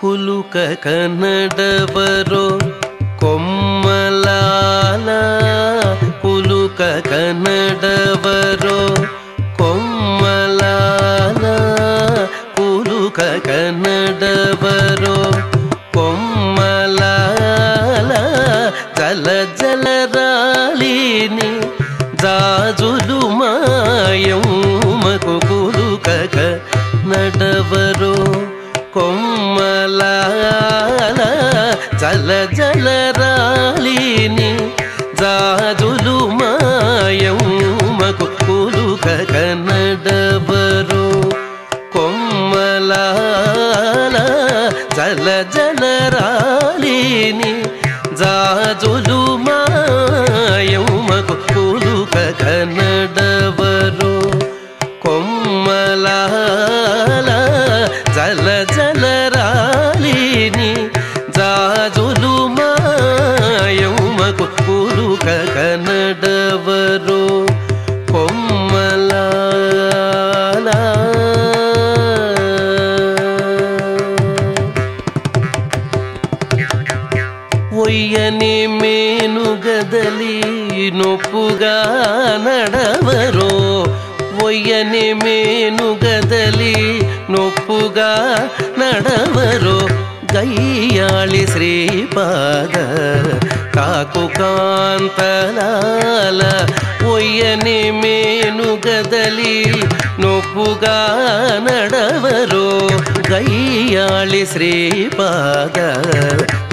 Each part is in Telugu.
కులుక కనడవరో కొమ్మలాల కులుక కనడవరో కొమ్మలాల కులుక కనడవరో కొమ్మలాల జల జలరాలిని జాజులు ಜಲರ ಮುರುಕ ಕನ್ನಡವರು ಕೊಮ್ಮಲ ಒಯ್ಯನೆ ಮೇನುಗದಲಿ ನೊಪ್ಪುಗ ನಡವರೋ. ಒಯ್ಯನೆ ಮೇನುಗದಲಿ ನೊಪ್ಪುಗ ನಡವರೋ. ಗೈಯಾಳಿ ಶ್ರೀಪಾದ నాకు కాకు కాంతలాల ఒయ్యని మేనుగదలి నొప్పుగా నడవరో. గయ్యాళి శ్రీపాద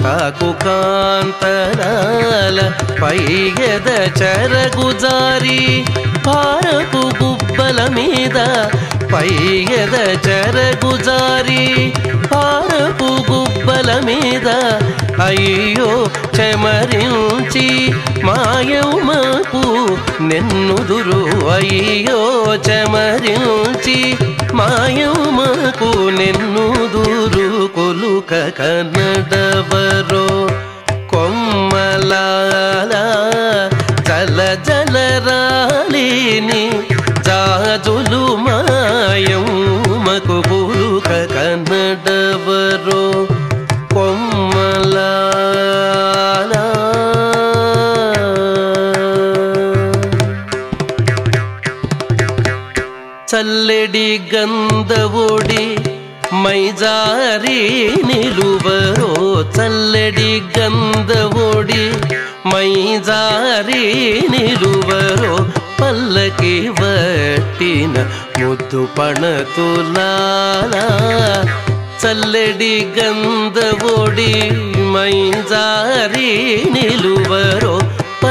కాకు కాంతలాల పైగద చెరగుజారి పారపు గుబ్బల మీద పైగద చెరగుజారి పారపు గుబ్బల మీద అయ్యో చెమరించి మాయమాపు నెన్నుదురు. అయ్యో చెమరించి మాయమాకు నెన్నుదురు. కొలుక కన్నడవరో కొమ్మలాల జల జల రాలిని జాజులు మా சல்லடி கந்தவொடி மைஜாரி நிலுவரோ சல்லடி கந்தவொடி மைஜாரி நிலுவரோ ಪಲ್ಲಕಿ ವಟ್ಟಿನ ಮುದ್ದು ಪಣ ತುಲಾಲ ಚಲ್ಲಡಿ ಗಂಧ ಓಡಿ ಮೈ ಜಾರಿ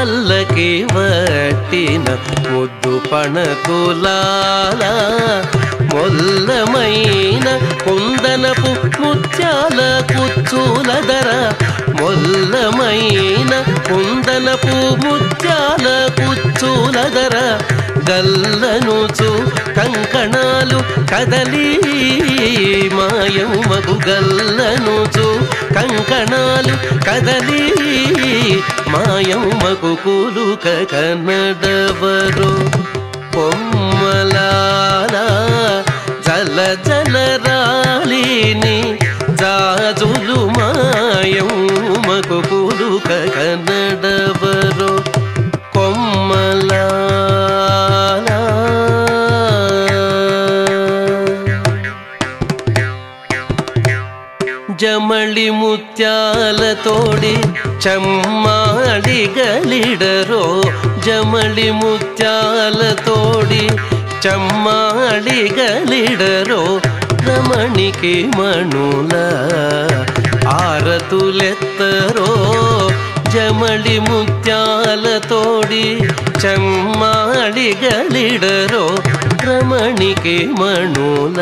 పల్లకి వట్టిన ముద్దు పణకులాల మొల్లమైన కుందనపు ముత్యాల కుచ్చుల ధర. మొల్లమైన కుందనపు ముత్యాల కుచ్చుల ధర. గల్లనుచు కంకణాలు కదలి. మాయమగు గల్లనుచు కంకణాలు కదలి మాయమ్మకు కూలుక కన్నడవరు. పొమ్మలాల ಮುತ್ಯಾಲತೋಡಿ ಚಮ್ಮಾಡಿಗಳಿಡರೋ ಜಮಳಿ ಮುತ್ಯಾಲತೋಡಿ ಚಮ್ಮಾಡಿಗಳಿಡರೋ ರಮಣಿಕೆ ಮಣುಲ ಆರತುಲೆತ್ತರೋ ಜಮಳಿ ಮುತ್ಯಾಲತೋಡಿ ಚಮ್ಮಾಡಿಗಳಿಡರೋ ರಮಣಿಕೆ ಮಣುಲ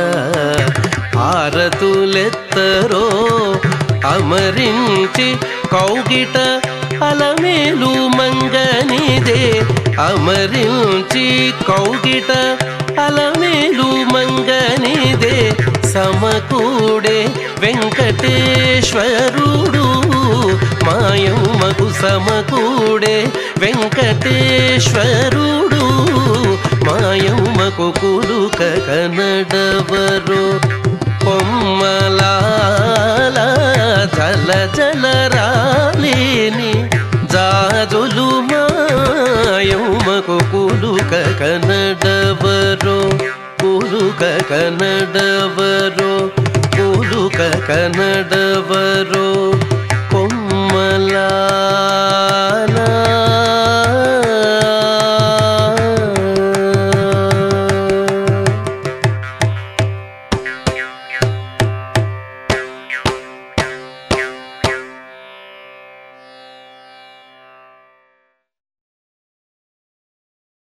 ಆರತುಲೆತ್ತರೋ అమరించి కౌగిట అలమేలు మంగనిదే. అమరించి కౌగిట అలమేలు మంగనిదే. సమకూడే వెంకటేశ్వరుడు మాయమ్మకు సమకూడే వెంకటేశ్వరుడు మాయమ్మకు కులుక కనడవరు. పొమ్మలా జలరాలేని జాజులు మాయమ్మకు కులుక కనడవరో కులుక కనడవరో కులుక కనడవరో